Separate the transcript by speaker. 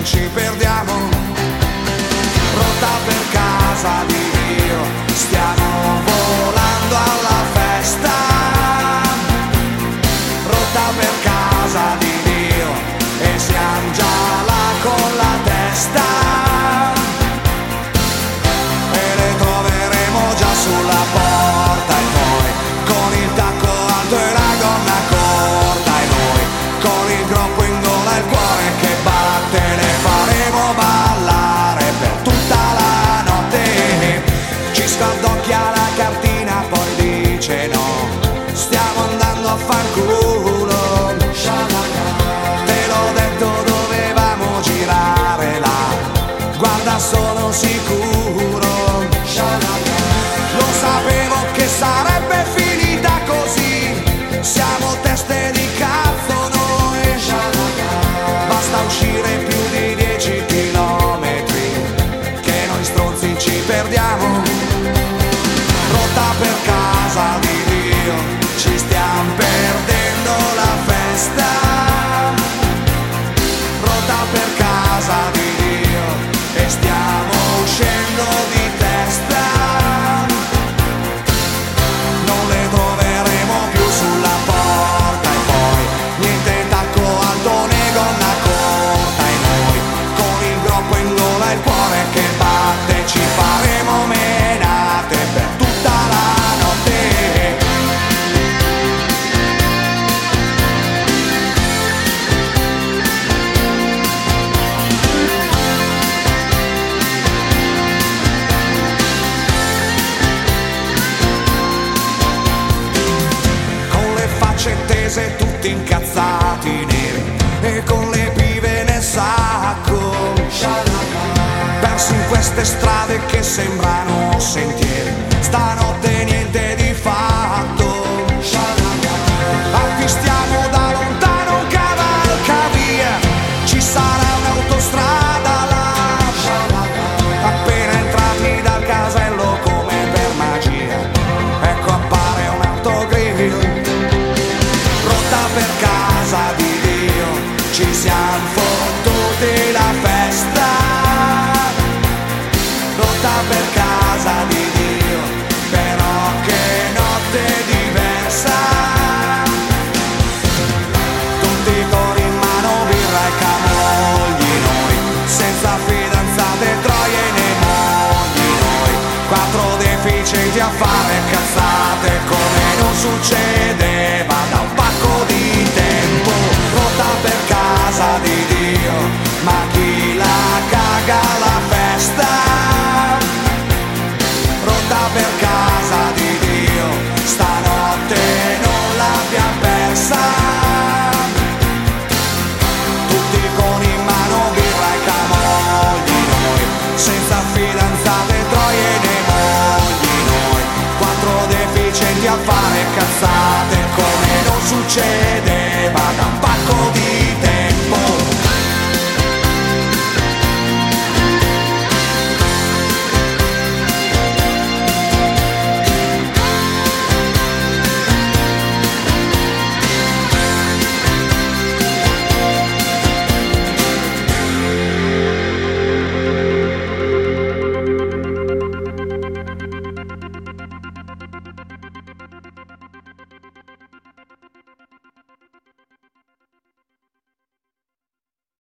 Speaker 1: non ci perdiamo. Stiamo andando a far culo. L'ho detto dovevamo girare là. Guarda sono sicuro. Lo sapevo che sarà borghese tutti incazzati neri e con le pive nel sacco. Persi in queste strade che sembrano sentieri, stanotte niente di fare. a fare cazzate come non succede. shame